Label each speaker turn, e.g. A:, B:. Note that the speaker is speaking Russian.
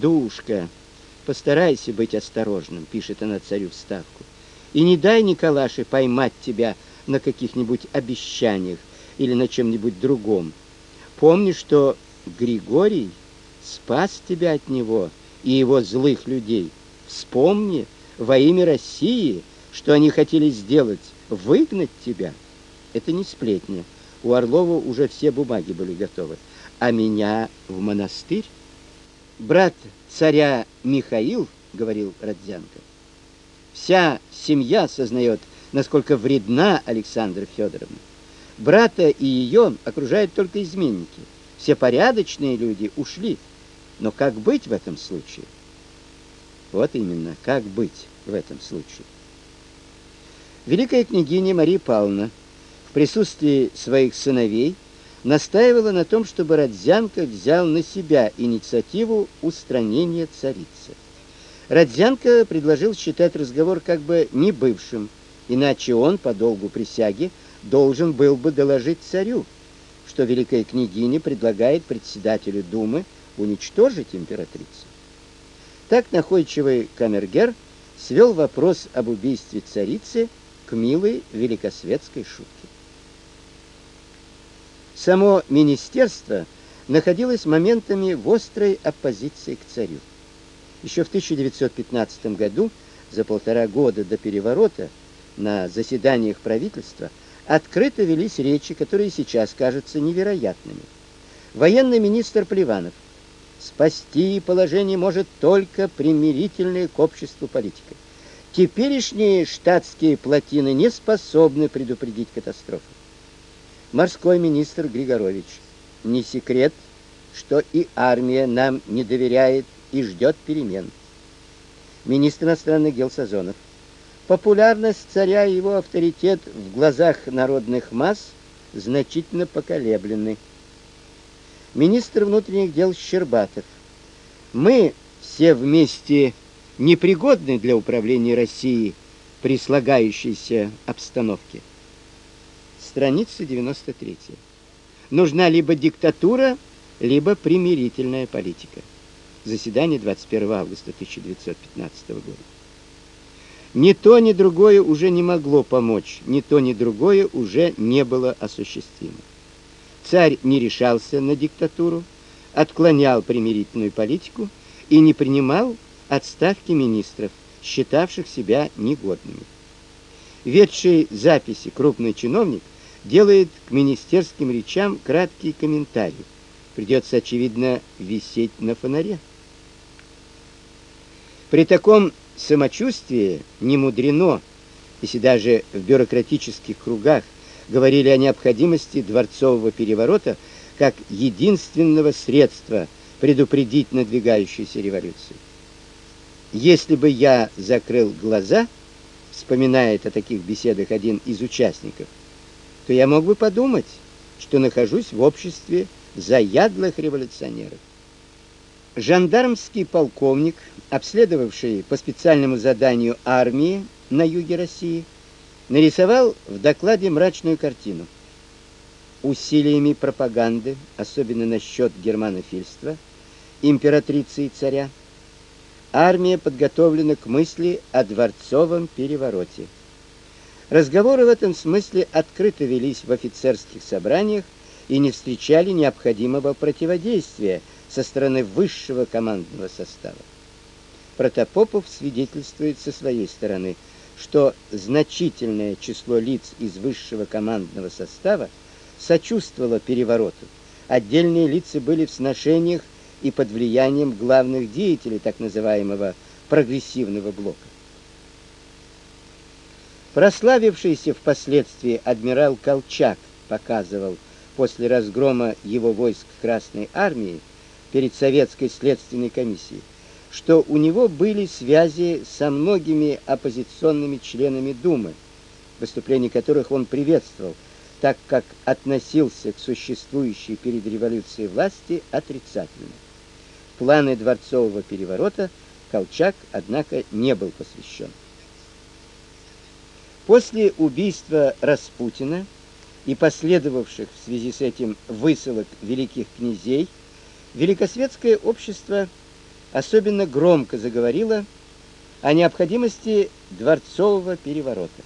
A: Душка, постарайся быть осторожным, пишет она царю в ставку. И не дай Николаше поймать тебя на каких-нибудь обещаниях или на чем-нибудь другом. Помни, что Григорий спас тебя от него и его злых людей. Вспомни во имя России, что они хотели сделать, выгнать тебя. Это не сплетня. У Орлова уже все бумаги были готовы. А меня в монастырь? Брат царя Михаил, говорил Родзянко, вся семья сознает, насколько вредна Александра Федоровна. Брата и ее окружают только изменники. Все порядочные люди ушли. Но как быть в этом случае? Вот именно, как быть в этом случае? Великая княгиня Мария Павловна в присутствии своих сыновей настаивала на том, чтобы Родзянко взял на себя инициативу устранения царицы. Родзянко предложил считать разговор как бы не бывшим, иначе он по долгу присяги должен был бы доложить царю, что великая княгиня предлагает председателю Думы уничтожить императрицу. Так находчивый камергер свел вопрос об убийстве царицы к милой великосветской шутке. Само министерство находилось моментами в острой оппозиции к царю. Еще в 1915 году, за полтора года до переворота, на заседаниях правительства открыто велись речи, которые сейчас кажутся невероятными. Военный министр Плеванов спасти положение может только примирительная к обществу политика. Теперешние штатские плотины не способны предупредить катастрофу. Морской министр Григорович. Не секрет, что и армия нам не доверяет и ждет перемен. Министр иностранных дел Сазонов. Популярность царя и его авторитет в глазах народных масс значительно поколеблены. Министр внутренних дел Щербатов. Мы все вместе непригодны для управления Россией при слагающейся обстановке. Страница 93. Нужна либо диктатура, либо примирительная политика. Заседание 21 августа 1915 года. Ни то, ни другое уже не могло помочь, ни то, ни другое уже не было осуществимо. Царь не решался на диктатуру, отклонял примирительную политику и не принимал отставки министров, считавших себя негодными. Ведший записи крупный чиновник делает к министерским речам краткий комментарий. Придется, очевидно, висеть на фонаре. При таком самочувствии не мудрено, если даже в бюрократических кругах говорили о необходимости дворцового переворота как единственного средства предупредить надвигающуюся революцию. Если бы я закрыл глаза, вспоминает о таких беседах один из участников, то я мог бы подумать, что нахожусь в обществе заядлых революционеров. Жандармский полковник, обследовавший по специальному заданию армии на юге России, нарисовал в докладе мрачную картину. Усилиями пропаганды, особенно насчет германофильства, императрицы и царя, армия подготовлена к мысли о дворцовом перевороте. Разговоры в этом смысле открыто велись в офицерских собраниях и не встречали необходимого противодействия со стороны высшего командного состава. Протопопов свидетельствует со своей стороны, что значительное число лиц из высшего командного состава сочувствовало перевороту. Отдельные лица были в сношениях и под влиянием главных деятелей так называемого прогрессивного блока. Прославившийся впоследствии адмирал Колчак показывал после разгрома его войск Красной армии перед советской следственной комиссией, что у него были связи со многими оппозиционными членами Думы, выступления которых он приветствовал, так как относился к существующей перед революцией власти отрицательно планы дворцового переворота Колчак, однако, не был посвящен. После убийства Распутина и последовавших в связи с этим высылок великих князей, великосветское общество особенно громко заговорила о необходимости дворцового переворота.